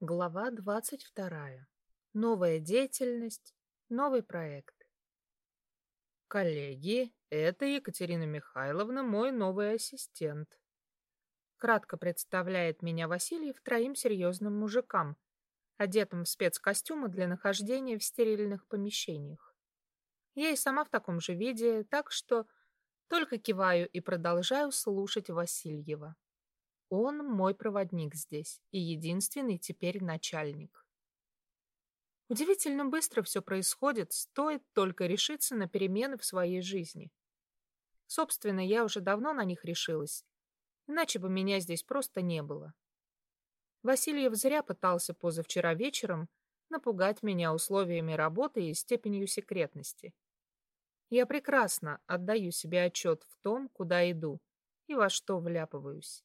Глава двадцать вторая. Новая деятельность, новый проект. Коллеги, это Екатерина Михайловна, мой новый ассистент. Кратко представляет меня Васильев троим серьезным мужикам, одетым в спецкостюмы для нахождения в стерильных помещениях. Я и сама в таком же виде, так что только киваю и продолжаю слушать Васильева. Он мой проводник здесь и единственный теперь начальник. Удивительно быстро все происходит, стоит только решиться на перемены в своей жизни. Собственно, я уже давно на них решилась, иначе бы меня здесь просто не было. Васильев зря пытался позавчера вечером напугать меня условиями работы и степенью секретности. Я прекрасно отдаю себе отчет в том, куда иду и во что вляпываюсь.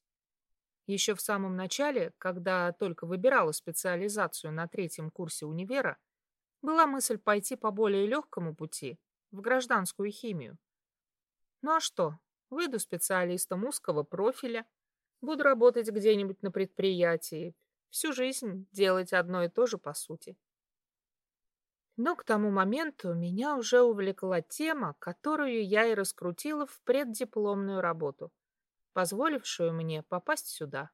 Еще в самом начале, когда только выбирала специализацию на третьем курсе универа, была мысль пойти по более легкому пути, в гражданскую химию. Ну а что, выйду специалистом узкого профиля, буду работать где-нибудь на предприятии, всю жизнь делать одно и то же по сути. Но к тому моменту меня уже увлекла тема, которую я и раскрутила в преддипломную работу — позволившую мне попасть сюда.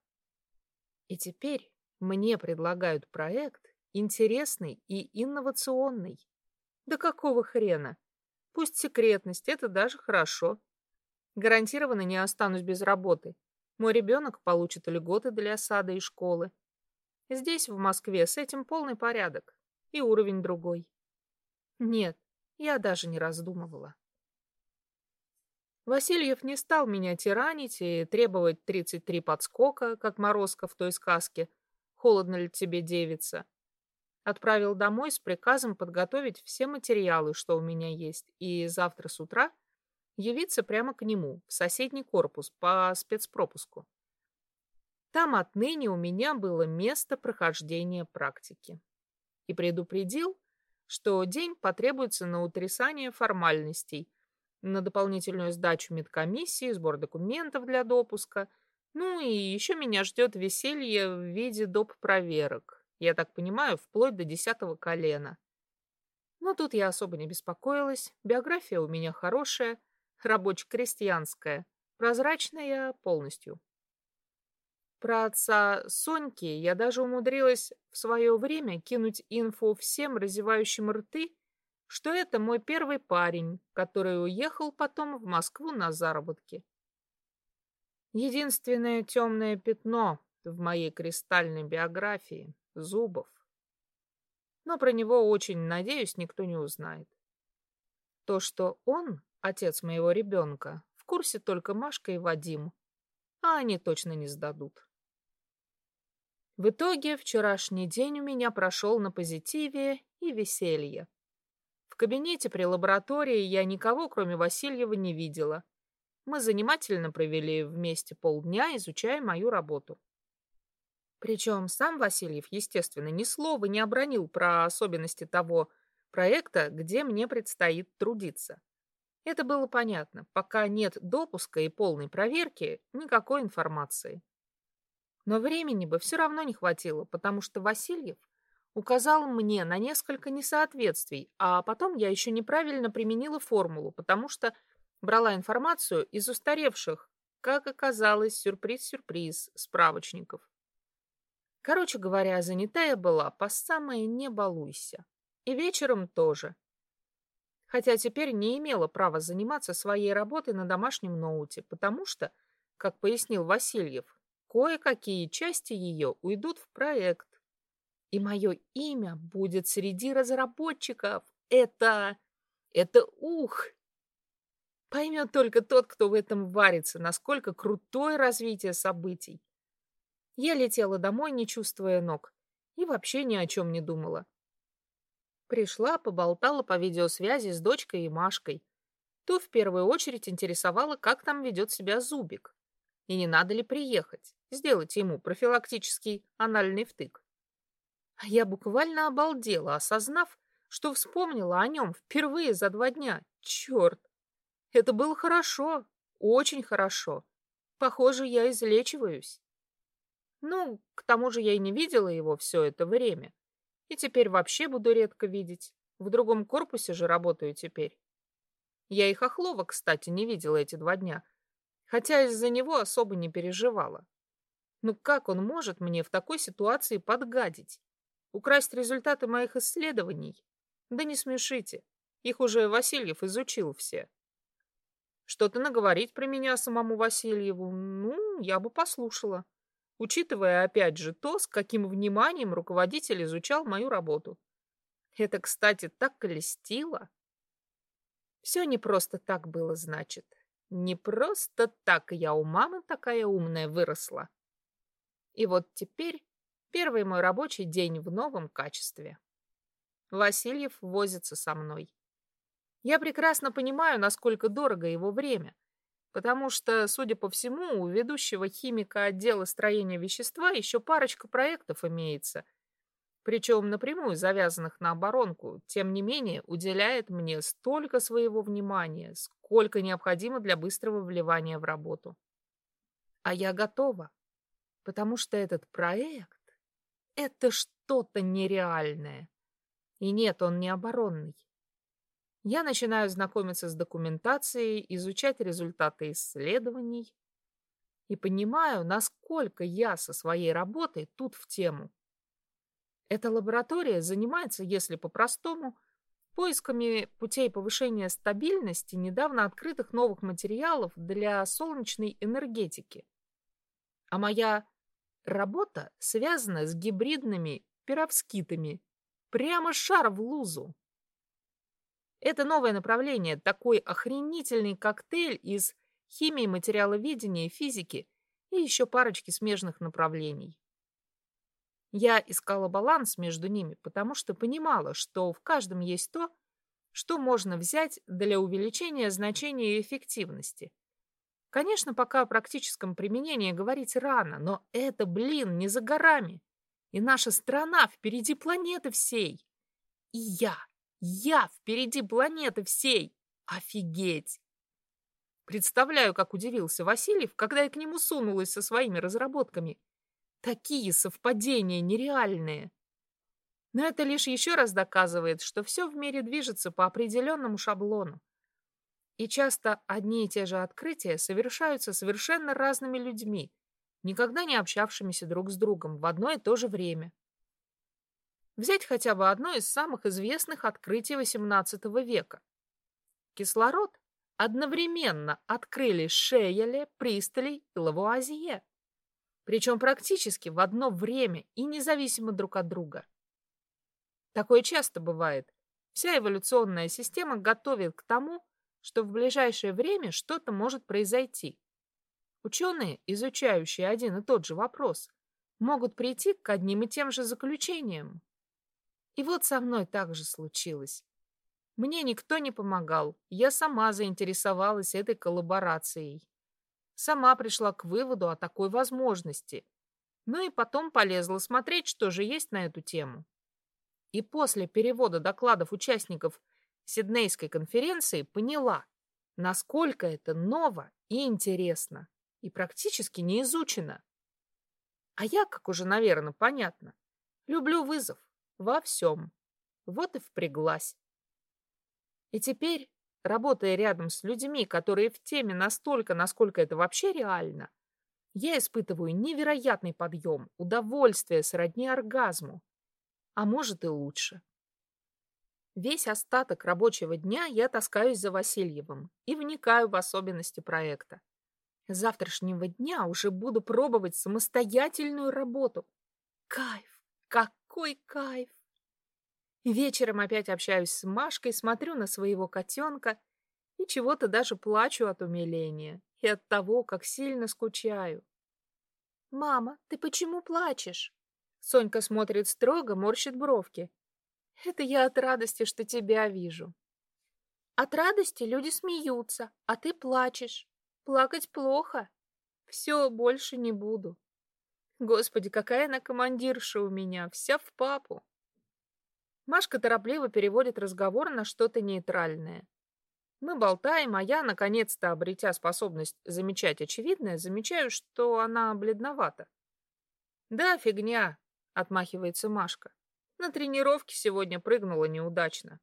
И теперь мне предлагают проект интересный и инновационный. Да какого хрена? Пусть секретность, это даже хорошо. Гарантированно не останусь без работы. Мой ребенок получит льготы для сада и школы. Здесь, в Москве, с этим полный порядок. И уровень другой. Нет, я даже не раздумывала. Васильев не стал меня тиранить и требовать 33 подскока, как Морозко в той сказке «Холодно ли тебе, девица?». Отправил домой с приказом подготовить все материалы, что у меня есть, и завтра с утра явиться прямо к нему, в соседний корпус, по спецпропуску. Там отныне у меня было место прохождения практики. И предупредил, что день потребуется на утрясание формальностей – на дополнительную сдачу медкомиссии, сбор документов для допуска. Ну и еще меня ждет веселье в виде доп. проверок. Я так понимаю, вплоть до десятого колена. Но тут я особо не беспокоилась. Биография у меня хорошая, рабоче-крестьянская, прозрачная полностью. Про отца Соньки я даже умудрилась в свое время кинуть инфу всем разевающим рты что это мой первый парень, который уехал потом в Москву на заработки. Единственное темное пятно в моей кристальной биографии — Зубов. Но про него очень, надеюсь, никто не узнает. То, что он, отец моего ребенка, в курсе только Машка и Вадим, а они точно не сдадут. В итоге вчерашний день у меня прошел на позитиве и веселье кабинете при лаборатории я никого, кроме Васильева, не видела. Мы занимательно провели вместе полдня, изучая мою работу. Причем сам Васильев, естественно, ни слова не обронил про особенности того проекта, где мне предстоит трудиться. Это было понятно. Пока нет допуска и полной проверки, никакой информации. Но времени бы все равно не хватило, потому что Васильев указал мне на несколько несоответствий, а потом я еще неправильно применила формулу, потому что брала информацию из устаревших, как оказалось, сюрприз-сюрприз, справочников. Короче говоря, занятая была по самое не балуйся. И вечером тоже. Хотя теперь не имела права заниматься своей работой на домашнем ноуте, потому что, как пояснил Васильев, кое-какие части ее уйдут в проект, и мое имя будет среди разработчиков. Это... это ух! Поймет только тот, кто в этом варится, насколько крутое развитие событий. Я летела домой, не чувствуя ног, и вообще ни о чем не думала. Пришла, поболтала по видеосвязи с дочкой и Машкой. То в первую очередь интересовала, как там ведет себя Зубик. И не надо ли приехать, сделать ему профилактический анальный втык. А я буквально обалдела, осознав, что вспомнила о нем впервые за два дня. Черт! Это было хорошо, очень хорошо. Похоже, я излечиваюсь. Ну, к тому же я и не видела его все это время. И теперь вообще буду редко видеть. В другом корпусе же работаю теперь. Я и Хохлова, кстати, не видела эти два дня, хотя из-за него особо не переживала. Ну как он может мне в такой ситуации подгадить? Украсть результаты моих исследований? Да не смешите. Их уже Васильев изучил все. Что-то наговорить про меня самому Васильеву, ну, я бы послушала, учитывая опять же то, с каким вниманием руководитель изучал мою работу. Это, кстати, так колестило. Все не просто так было, значит. Не просто так я у мамы такая умная выросла. И вот теперь первый мой рабочий день в новом качестве. Васильев возится со мной. Я прекрасно понимаю, насколько дорого его время, потому что, судя по всему, у ведущего химика отдела строения вещества еще парочка проектов имеется, причем напрямую завязанных на оборонку, тем не менее уделяет мне столько своего внимания, сколько необходимо для быстрого вливания в работу. А я готова, потому что этот проект — это что-то нереальное. И нет, он не оборонный. Я начинаю знакомиться с документацией, изучать результаты исследований и понимаю, насколько я со своей работой тут в тему. Эта лаборатория занимается, если по-простому, поисками путей повышения стабильности недавно открытых новых материалов для солнечной энергетики. А моя работа связана с гибридными пировскитами. Прямо шар в лузу. Это новое направление, такой охренительный коктейль из химии, материаловедения физики и еще парочки смежных направлений. Я искала баланс между ними, потому что понимала, что в каждом есть то, что можно взять для увеличения значения эффективности. Конечно, пока о практическом применении говорить рано, но это, блин, не за горами. И наша страна впереди планеты всей. И я я впереди планеты всей! Офигеть! Представляю, как удивился Васильев, когда я к нему сунулась со своими разработками. Такие совпадения нереальные. Но это лишь еще раз доказывает, что все в мире движется по определенному шаблону. И часто одни и те же открытия совершаются совершенно разными людьми, никогда не общавшимися друг с другом в одно и то же время. Взять хотя бы одно из самых известных открытий XVIII века. Кислород одновременно открыли Шейеле, Пристелей и Лавуазье. Причем практически в одно время и независимо друг от друга. Такое часто бывает. Вся эволюционная система готовит к тому, что в ближайшее время что-то может произойти. Ученые, изучающие один и тот же вопрос, могут прийти к одним и тем же заключениям. И вот со мной так же случилось. Мне никто не помогал, я сама заинтересовалась этой коллаборацией. Сама пришла к выводу о такой возможности. Ну и потом полезла смотреть, что же есть на эту тему. И после перевода докладов участников Сиднейской конференции поняла, насколько это ново и интересно, и практически не изучено. А я, как уже, наверное, понятно, люблю вызов. Во всем. Вот и впряглась. И теперь, работая рядом с людьми, которые в теме настолько, насколько это вообще реально, я испытываю невероятный подъем, удовольствие сродни оргазму. А может и лучше. Весь остаток рабочего дня я таскаюсь за Васильевым и вникаю в особенности проекта. С завтрашнего дня уже буду пробовать самостоятельную работу. Кайф! Как какой кайф! Вечером опять общаюсь с Машкой, смотрю на своего котенка и чего-то даже плачу от умиления и от того, как сильно скучаю. «Мама, ты почему плачешь?» Сонька смотрит строго, морщит бровки. «Это я от радости, что тебя вижу». «От радости люди смеются, а ты плачешь. Плакать плохо. Все, больше не буду». Господи, какая она командирша у меня, вся в папу. Машка торопливо переводит разговор на что-то нейтральное. Мы болтаем, а я, наконец-то, обретя способность замечать очевидное, замечаю, что она бледновата. Да, фигня, отмахивается Машка. На тренировке сегодня прыгнула неудачно.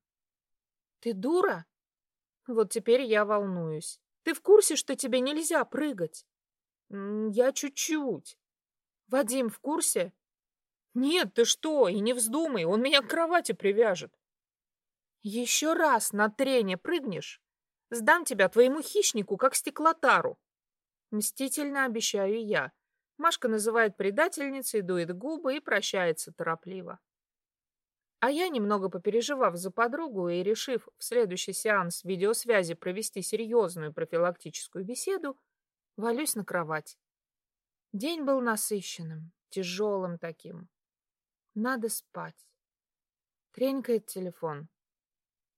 Ты дура? Вот теперь я волнуюсь. Ты в курсе, что тебе нельзя прыгать? Я чуть-чуть. Вадим в курсе? Нет, ты что? И не вздумай, он меня к кровати привяжет. Еще раз на трене прыгнешь, сдам тебя твоему хищнику, как стеклотару. Мстительно обещаю я. Машка называет предательницей, дует губы и прощается торопливо. А я, немного попереживав за подругу и решив в следующий сеанс видеосвязи провести серьезную профилактическую беседу, валюсь на кровать. День был насыщенным, тяжелым таким. Надо спать. Тренькает телефон.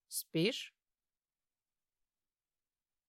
Спишь?